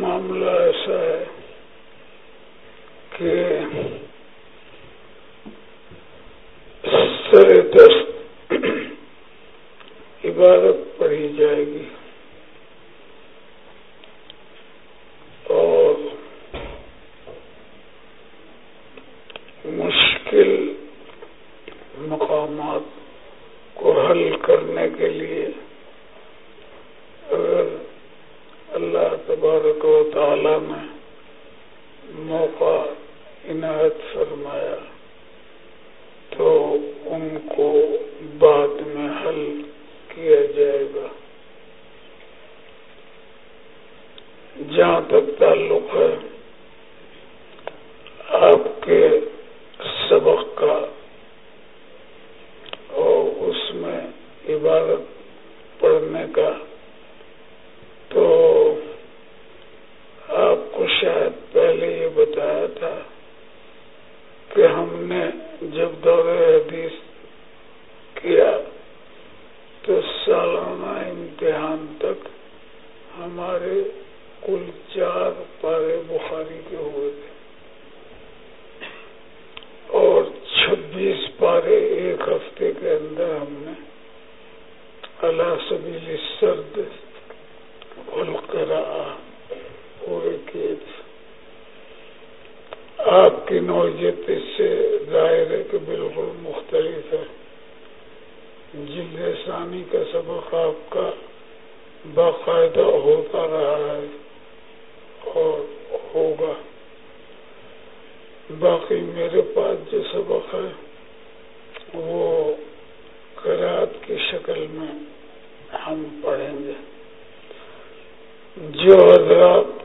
معاملہ ایسا ہے جہاں تک تعلق ہے۔ السرد والقراءة والكيت آپ کی نوعیت اس سے ظاہر ہے کہ بالکل مختلف ہے۔ جلد کا سبق آپ کا باقاعدہ ہوتا رہا ہے اور ہوگا۔ باقی میرے پاس جو سبق ہے وہ قرآد کی شکل میں ہم پڑھیں گے۔ جو حضرات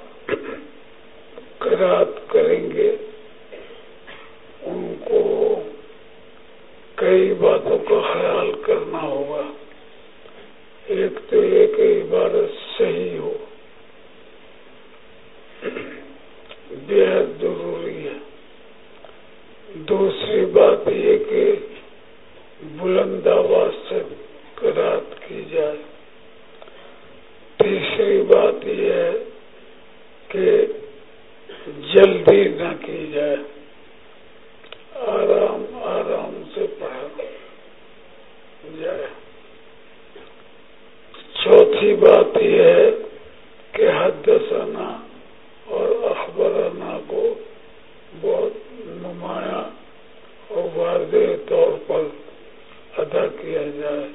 کیا جائے۔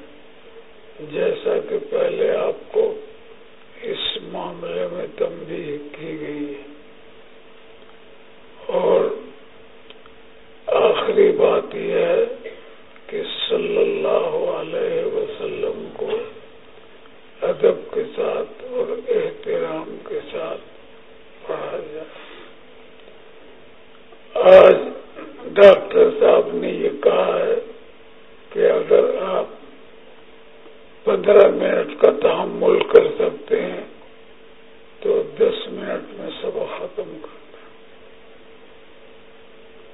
جیسا کہ پہلے آپ کو اس معاملے میں تنبیہ کی گئی ہے۔ اور آخری بات یہ ہے کہ صلی اللہ علیہ وسلم کو ادب کے ساتھ اور احترام کے ساتھ پڑھا جائے۔ آج ڈاکٹر صاحب نے یہ کہا ہے پندرہ منٹ کا تحمل کر سکتے ہیں تو دس منٹ میں سب ختم کرنا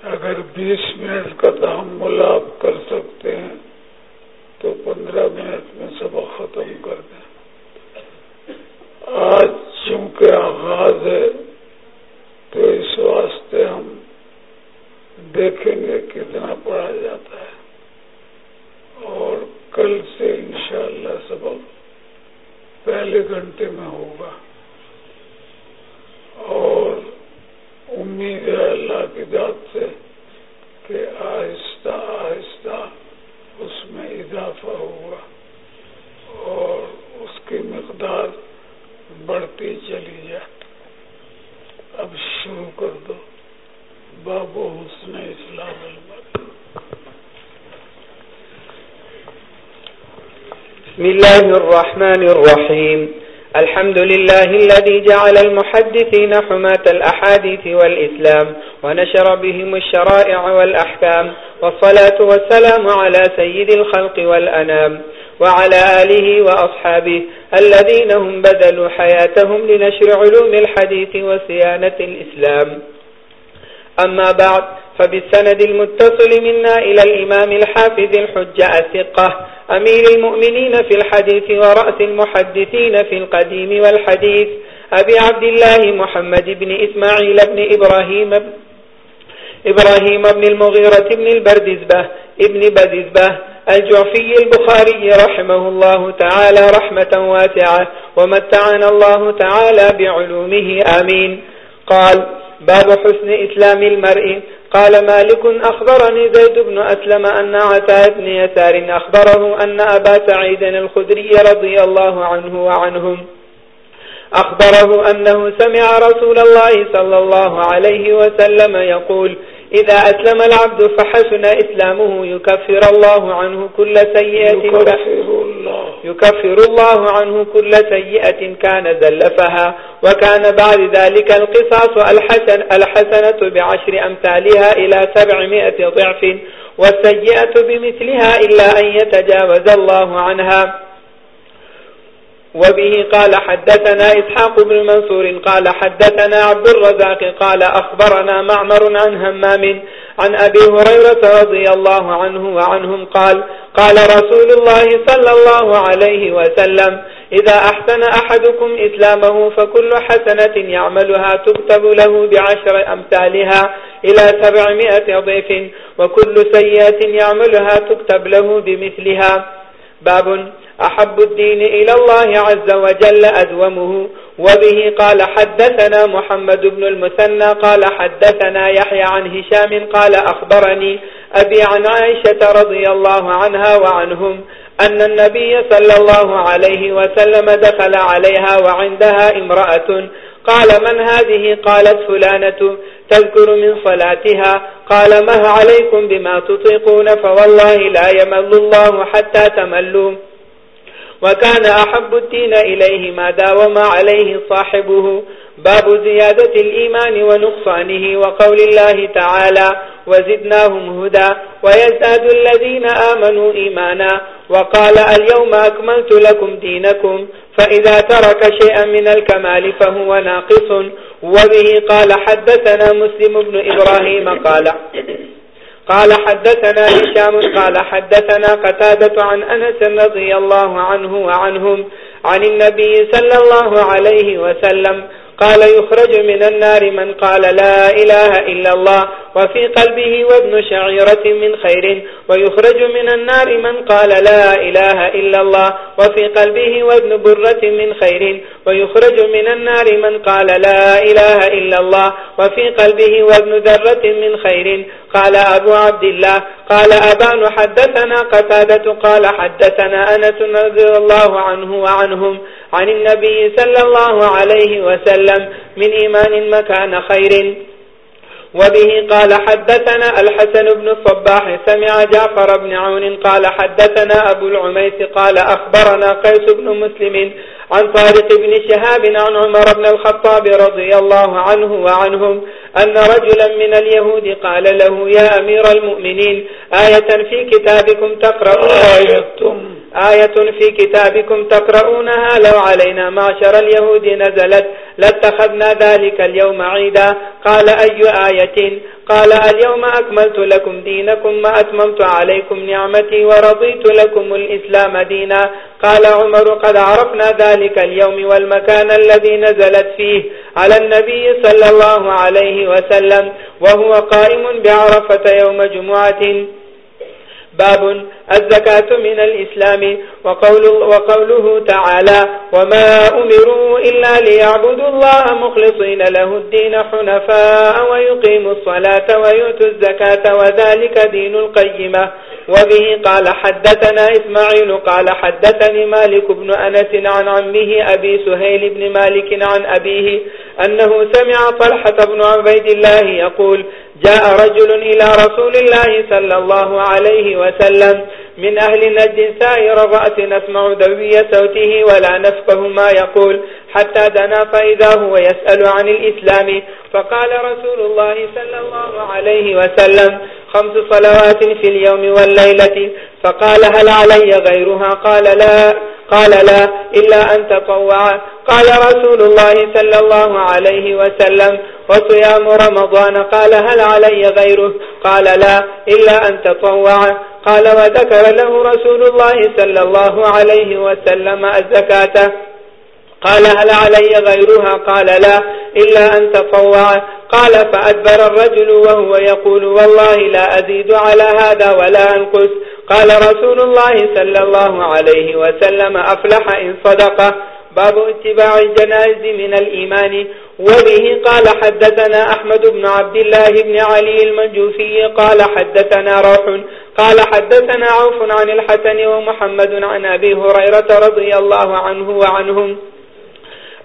اگر بیس منٹ کا تحمل آپ بسم الله الرحمن الرحيم الحمد لله الذي جعل المحدثين حماة الأحاديث والإسلام ونشر بهم الشرائع والأحكام والصلاة والسلام على سيد الخلق والأنام وعلى آله وأصحابه الذين هم بذلوا حياتهم لنشر علوم الحديث وسيانة الإسلام أما بعد فبالسند المتصل منا إلى الإمام الحافظ الحج أثقه أمير المؤمنين في الحديث ورأس المحدثين في القديم والحديث، أبي عبد الله محمد بن إسماعيل بن إبراهيم إبراهيم بن المغيرة بن البردزبة ابن بردزبة الجعفي البخاري رحمه الله تعالى رحمة واسعة، ومتعنا الله تعالى بعلومه، آمين. قال باب حسن إسلام المرء قال مالك أخبرني زيد بن أسلم أن عتاء بن يسار أخبره أن أبا سعيد الخدري رضي الله عنه وعنهم أخبره أنه سمع رسول الله صلى الله عليه وسلم يقول إذا أسلم العبد فحسن إسلامه. يكفر الله عنه كل سيئة يكفر الله. يكفر الله عنه كل سيئة كان زلفها. وكان بعد ذلك القصاص الحسن الحسنة بعشر أمثالها إلى سبعمائة ضعف. والسيئة بمثلها إلا أن يتجاوز الله عنها. وبه قال حدثنا إسحاق بن منصور قال حدثنا عبد الرزاق قال أخبرنا معمر عن همام عن أبي هريرة رضي الله عنه وعنهم قال قال رسول الله صلى الله عليه وسلم إذا أحسن أحدكم إسلامه فكل حسنة يعملها تكتب له بعشر أمثالها إلى سبعمائة ضيف وكل سيئة يعملها تكتب له بمثلها. باب أحب الدين إلى الله عز وجل أدومه. وبه قال حدثنا محمد بن المثنى قال حدثنا يحيى عن هشام قال أخبرني أبي عن عائشة رضي الله عنها وعنهم أن النبي صلى الله عليه وسلم دخل عليها وعندها امرأة قال من هذه؟ قالت فلانة تذكر من صلاتها. قال مه عليكم بما تطيقون؟ فوالله لا يمل الله حتى تملوا. وكان أحب الدين إليه ما داوم عليه صاحبه. باب زيادة الإيمان ونقصانه وقول الله تعالى وزدناهم هدى ويزداد الذين آمنوا إيمانا. وقال اليوم أكملت لكم دينكم، فإذا ترك شيئا من الكمال فهو ناقص. وبه قال حدثنا مسلم بن إبراهيم قال قال حدثنا هشام، قال حدثنا قتادة عن أنس رضي الله عنه وعنهم عن النبي صلى الله عليه وسلم قال يخرج من النار من قال لا إله إلا الله وفي قلبه وابن شعيرة من خير ويخرج من النار من قال لا إله إلا الله وفي قلبه وابن برة من خير ويخرج من النار من قال لا إله إلا الله وفي قلبه وابن ذرة من خير قال أبو عبد الله قال أبان حدثنا قتادة قال حدثنا أنس نذر الله عنه وعنهم عن النبي صلى الله عليه وسلم من إيمان مكان خير. وبه قال حدثنا الحسن بن الصباح، سمع جعفر بن عون قال حدثنا أبو العميس قال أخبرنا قيس بن مسلم عن طارق بن شهاب عن عمر بن الخطاب رضي الله عنه وعنهم أن رجلا من اليهود قال له يا أمير المؤمنين آية في كتابكم تقرأون آية. آية في كتابكم تقرؤونها؟ لو علينا معشر اليهود نزلت لاتخذنا ذلك اليوم عيدا. قال أي آية؟ قال اليوم أكملت لكم دينكم ما أتممت عليكم نعمتي ورضيت لكم الإسلام دينا. قال عمر، قد عرفنا ذلك اليوم والمكان الذي نزلت فيه على النبي صلى الله عليه وسلم، وهو قائم بعرفة يوم جمعة. باب الزكاة من الإسلام. وقول، وقوله تعالى وما أمروا إلا ليعبدوا الله مخلصين له الدين حنفاء ويقيموا الصلاة ويؤتوا الزكاة وذلك دين القيمة. وبه قال حدثنا إسماعيل قال حدثني مالك بن أنس عن عمه أبي سهيل بن مالك عن أبيه أنه سمع طلحة بن عبيد الله يقول جاء رجل إلى رسول الله صلى الله عليه وسلم من أهل نجد سائر الرأس نسمع دوية صوته ولا نفقه ما يقول حتى دنا فإذا هو يسأل عن الإسلام فقال رسول الله صلى الله عليه وسلم خمس صلوات في اليوم والليلة، فقال هل علي غيرها؟ قال لا. قال لا، إلا أن تطوع. قال رسول الله صلى الله عليه وسلم، وصيام رمضان. قال هل علي غيره؟ قال لا، إلا أن تطوع. قال وذكر له رسول الله صلى الله عليه وسلم الزكاة. قال هل علي غيرها؟ قال لا، إلا أن تطوع. قال فأدبر الرجل وهو يقول والله لا أزيد على هذا ولا أنقص. قال رسول الله صلى الله عليه وسلم أفلح إن صدق. باب اتباع الجنائز من الإيمان. وبه قال حدثنا أحمد بن عبد الله بن علي المنجوفي قال حدثنا روح. قال حدثنا عوف عن الحسن ومحمد عن أبي هريرة رضي الله عنه وعنهم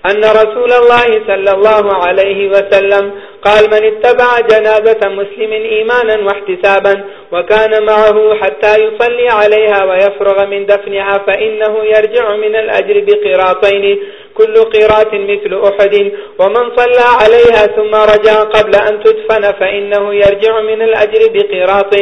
أن رسول الله صلى الله عليه وسلم قال من اتبع جنازة مسلم إيمانا واحتسابا وكان معه حتى يصلي عليها ويفرغ من دفنها فإنه يرجع من الأجر بقراطين، كل قراط مثل أحد. ومن صلى عليها ثم رجع قبل أن تدفن فإنه يرجع من الأجر بقراط.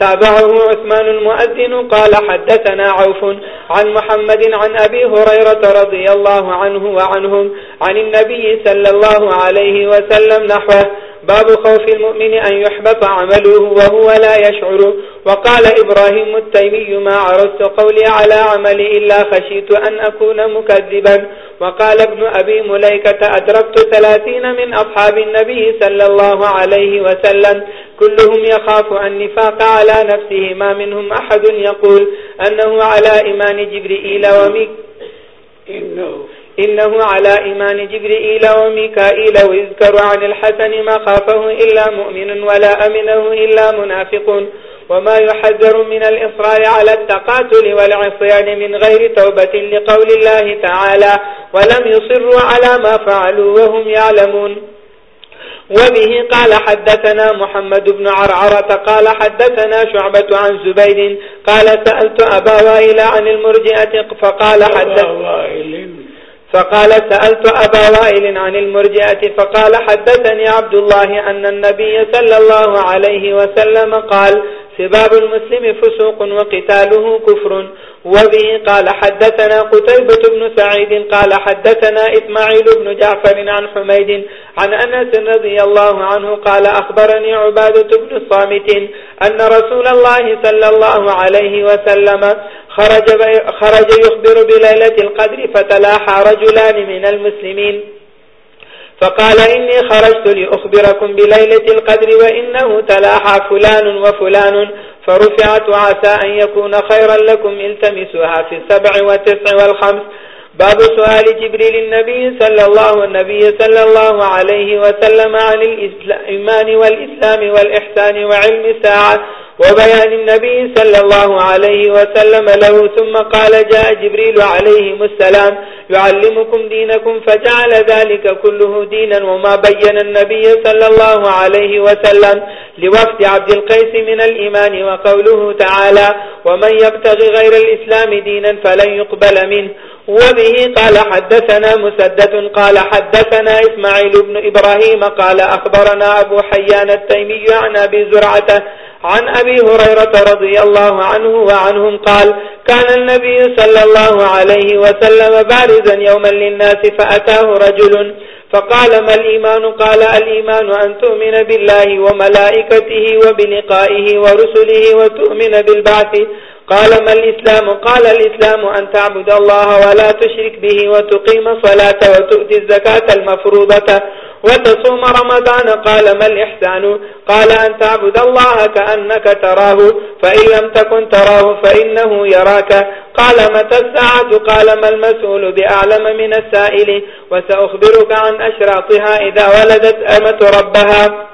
تابعه عثمان المؤذن قال حدثنا عوف عن محمد عن أبي هريرة رضي الله عنه وعنهم عن النبي صلى الله عليه وسلم نحوه. باب خوف المؤمن أن يحبط عمله وهو لا يشعر. وقال إبراهيم التيمي ما عرضت قولي على عملي إلا خشيت أن أكون مكذبا. وقال ابن أبي مليكة أدركت ثلاثين من أصحاب النبي صلى الله عليه وسلم كلهم يخاف النفاق على نفسه ما منهم أحد يقول أنه على إيمان جبرئيل وميك إنه. إنه على إيمان جبرئيل وميكائيل ويذكر عن الحسن ما خافه إلا مؤمن ولا أمنه إلا منافق وما يحذر من الإصرار على التقاتل والعصيان من غير توبة لقول الله تعالى ولم يصروا على ما فعلوا وهم يعلمون وبه قال حدثنا محمد بن عرعرة قال حدثنا شعبة عن زبيد قال سألت أبا وائل عن المرجئة فقال حدثنا فقال سألت أبا وائل عن المرجئة فقال حدثني عبد الله أن النبي صلى الله عليه وسلم قال سباب المسلم فسوق وقتاله كفر. وبه قال حدثنا قتيبة بن سعيد قال حدثنا إسماعيل بن جعفر عن حميد عن أنس رضي الله عنه قال أخبرني عبادة بن الصامت أن رسول الله صلى الله عليه وسلم خرج, خرج يخبر بليلة القدر فتلاحى رجلان من المسلمين. فقال إني خرجت لأخبركم بليلة القدر وإنه تلاحى فلان وفلان فرفعت عسى أن يكون خيرا لكم التمسوها في السبع والتسع والخمس. باب سؤال جبريل النبي صلى الله النبي صلى الله عليه وسلم عن الإيمان والإسلام والإحسان وعلم الساعة. وبيان النبي صلى الله عليه وسلم له، ثم قال جاء جبريل عليه السلام، يعلمكم دينكم، فجعل ذلك كله دينا، وما بين النبي صلى الله عليه وسلم لوفد عبد القيس من الإيمان، وقوله تعالى ومن يبتغي غير الإسلام دينا فلن يقبل منه. وبه قال حدثنا مسدد، قال حدثنا إسماعيل بن إبراهيم، قال أخبرنا أبو حيان التيمي عن أبي زرعته عن أبي هريرة رضي الله عنه وعنهم قال، كان النبي صلى الله عليه وسلم بارزا يوما للناس فأتاه رجل فقال، ما الإيمان؟ قال، الإيمان أن تؤمن بالله وملائكته وبلقائه ورسله وتؤمن بالبعث. قال، ما الإسلام؟ قال، الإسلام أن تعبد الله ولا تشرك به وتقيم صلاة وتؤتي الزكاة المفروضة. وتصوم رمضان؟ قال، ما الإحسان؟ قال، أن تعبد الله كأنك تراه، فإن لم تكن تراه فإنه يراك. قال، متى الساعة؟ قال، ما المسؤول بأعلم من السائل. وسأخبرك عن أشراطها إذا ولدت أمة ربها.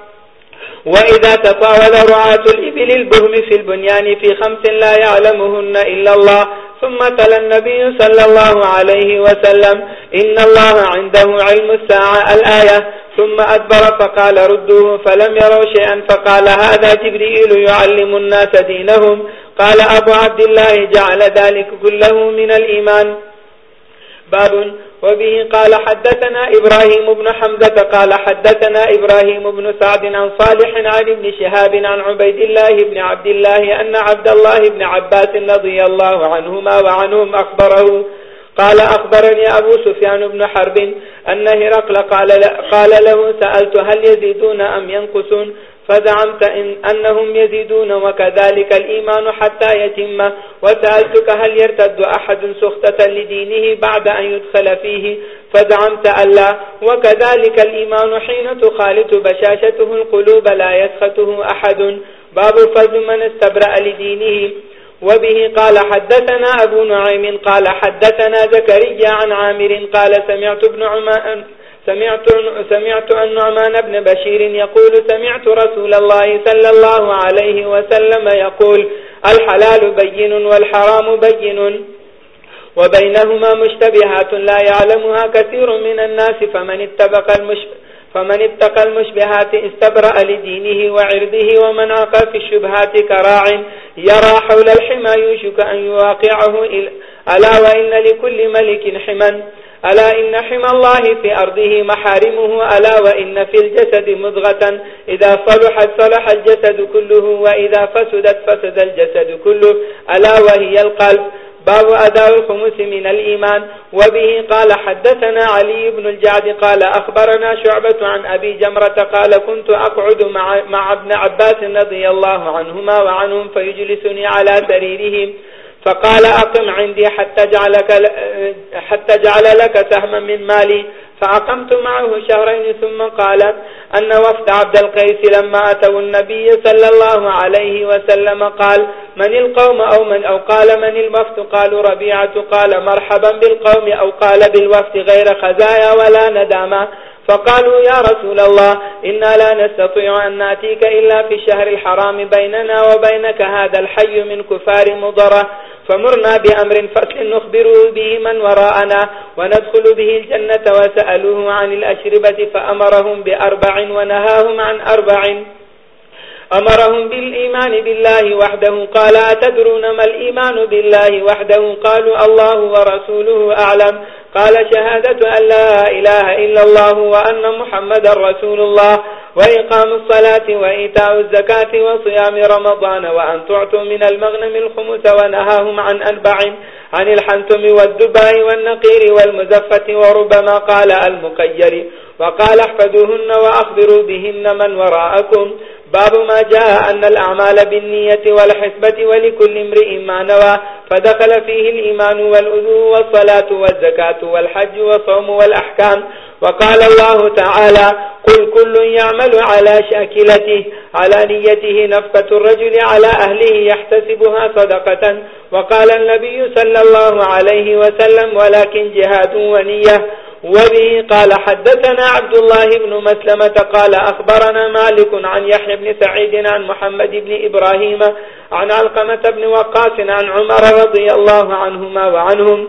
وإذا تطاول رعاة الإبل البهم في البنيان في خمس لا يعلمهن إلا الله. ثم تل النبي صلى الله عليه وسلم، إن الله عنده علم الساعة الآية. ثم أدبر فقال ردوه فلم يروا شيئا فقال هذا جبريل يعلم الناس دينهم. قال أبو عبد الله جعل ذلك كله من الإيمان. باب. وبه قال حدثنا إبراهيم بن حمزة قال حدثنا إبراهيم بن سعد عن صالح عن ابن شهاب عن عبيد الله بن عبد الله أن عبد الله بن عباس نضي الله عنهما وعنهم أخبره قال أخبرني أبو سفيان بن حرب أن هرقل قال, قال له سألت هل يزيدون أم ينقصون؟ فزعمت إن أنهم يزيدون وكذلك الإيمان حتى يتم. وسألتك هل يرتد أحد سختة لدينه بعد أن يدخل فيه؟ فزعمت ألا وكذلك الإيمان حين تخالط بشاشته القلوب لا يسخته أحد. باب فضل من استبرأ لدينه. وبه قال حدثنا أبو نعيم قال حدثنا زكريا عن عامر قال سمعت ابن عمان سمعت, سمعت أن نعمان بن بشير يقول سمعت رسول الله صلى الله عليه وسلم يقول الحلال بين والحرام بين وبينهما مشتبهات لا يعلمها كثير من الناس فمن اتبق المشبه فمن اتقى المشبهات استبرأ لدينه وعرضه ومن عقى في الشبهات كراع يرى حول الحمى يوشك أن يواقعه ألا وإن لكل ملك حمى ألا إن حمى الله في أرضه محارمه ألا وإن في الجسد مضغة إذا صلحت صلح الجسد كله وإذا فسدت فسد الجسد كله ألا وهي القلب باب أداء الخمس من الإيمان. وبه قال حدثنا علي بن الجعد قال أخبرنا شعبة عن أبي جمرة قال كنت أقعد مع, مع ابن عباس نضي الله عنهما وعنهم فيجلسني على سريرهم. فقال أقم عندي حتى جعلك, حتى جعل لك سهما من مالي. فأقمت معه شهرين ثم قال أن وفد عبد القيس لما أتوا النبي صلى الله عليه وسلم قال من القوم أو من أو قال من الوفد؟ قالوا ربيعة. قال مرحبا بالقوم أو قال بالوفد غير خزايا ولا نداما فقالوا يا رسول الله إنا لا نستطيع أن نأتيك إلا في الشهر الحرام بيننا وبينك هذا الحي من كفار مضرة. فمرنا بأمر فصل نخبره به من وراءنا وندخل به الجنة وسألوه عن الأشربة فأمرهم بأربع ونهاهم عن أربع. أمرهم بالإيمان بالله وحده، قال أتدرون ما الإيمان بالله وحده؟ قالوا الله ورسوله أعلم. قال شهادة أن لا إله إلا الله وأن محمد رسول الله. وإقام الصلاة وإيتاء الزكاة وصيام رمضان وأن تعطوا من المغنم الخمس ونهاهم عن أنبع عن الحنتم والدباء والنقير والمزفة وربما قال المقير وقال احفظوهن وأخبروا بهن من وراءكم. باب ما جاء أن الأعمال بالنية والحسبة ولكل امرئ ما نوى فدخل فيه الإيمان والأذو والصلاة والزكاة والحج والصوم والأحكام وقال الله تعالى قل كل يعمل على شاكلته على نيته نفقة الرجل على أهله يحتسبها صدقة. وقال النبي صلى الله عليه وسلم ولكن جهاد ونية. وبه قال حدثنا عبد الله بن مسلمة قال أخبرنا مالك عن يحيى بن سعيد عن محمد بن إبراهيم عن علقمة بن وقاس عن عمر رضي الله عنهما وعنهم.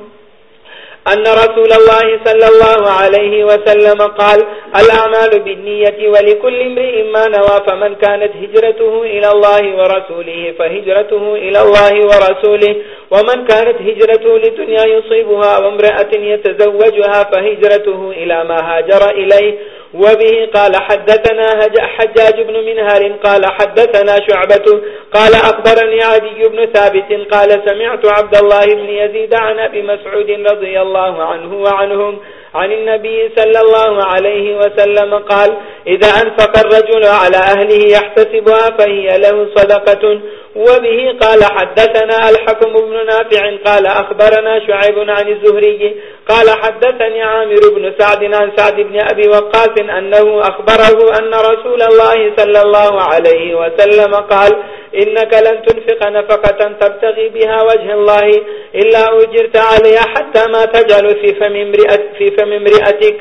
أن رسول الله صلى الله عليه وسلم قال، الأعمال بالنية ولكل امرئ ما نوى فمن كانت هجرته إلى الله ورسوله فهجرته إلى الله ورسوله، ومن كانت هجرته لدنيا يصيبها وامرأة يتزوجها فهجرته إلى ما هاجر إليه. وبه قال حدثنا حجاج بن منهار قال حدثنا شعبة قال أخبرني عدي بن ثابت قال سمعت عبد الله بن يزيد عن أبي مسعود رضي الله عنه وعنهم عن النبي صلى الله عليه وسلم قال، إذا أنفق الرجل على أهله يحتسبها فهي له صدقة. وبه قال، حدثنا الحكم بن نافع قال، أخبرنا شعيب عن الزهري قال، حدثني عامر بن سعد عن سعد بن أبي وقاس أنه أخبره أن رسول الله صلى الله عليه وسلم قال إنك لن تنفق نفقة تبتغي بها وجه الله إلا أجرت عليها حتى ما تجعل في فم, في فم امرئتك.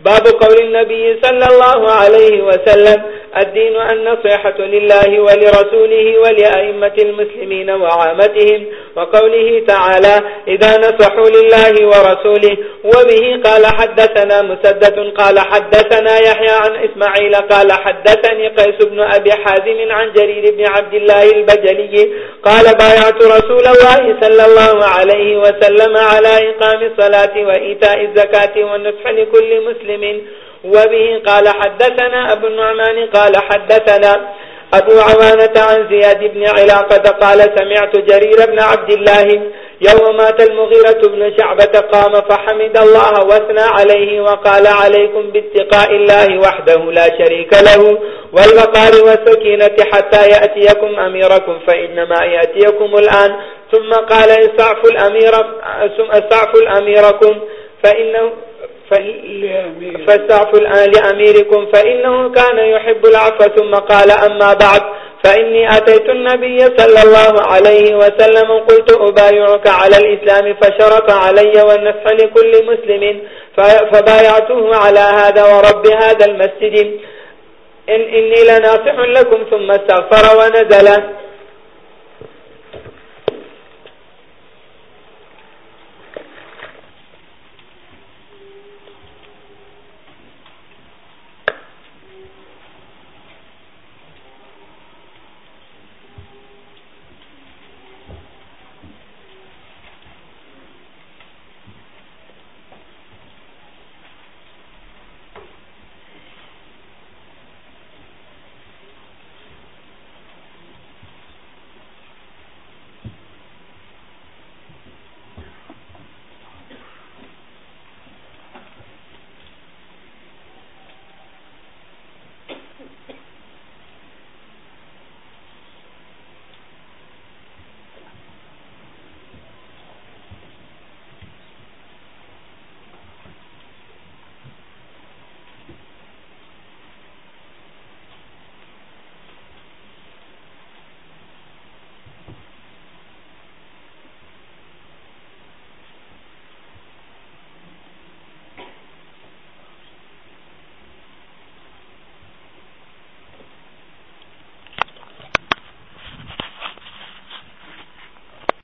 باب قول النبي صلى الله عليه وسلم الدين النصيحة لله ولرسوله ولأئمة المسلمين وعامتهم وقوله تعالى إذا نصحوا لله ورسوله وبه قال حدثنا مسدد قال حدثنا يحيى عن إسماعيل قال حدثني قيس بن أبي حازم عن جرير بن عبد الله البجلي قال بايعت رسول الله صلى الله عليه وسلم على إقام الصلاة وإيتاء الزكاة والنصح لكل مسلم وبه قال حدثنا أبو النعمان قال حدثنا أبو عوانة عن زياد بن علاقة قال سمعت جرير بن عبد الله يوم مات المغيرة بن شعبة قام فحمد الله واثنى عليه وقال عليكم باتقاء الله وحده لا شريك له والبقار والسكينة حتى يأتيكم أميركم فإنما يأتيكم الآن. ثم قال استعفوا الأمير استعفوا الأميركم فإنه فاستعفوا الآن لأميركم فإنه كان يحب العفو ثم قال أما بعد. فإني أتيت النبي صلى الله عليه وسلم قلت أبايعك على الإسلام فشرط علي والنفع لكل مسلم. فبايعته على هذا ورب هذا المسجد. إن إني لناصح لكم ثم استغفر ونزل.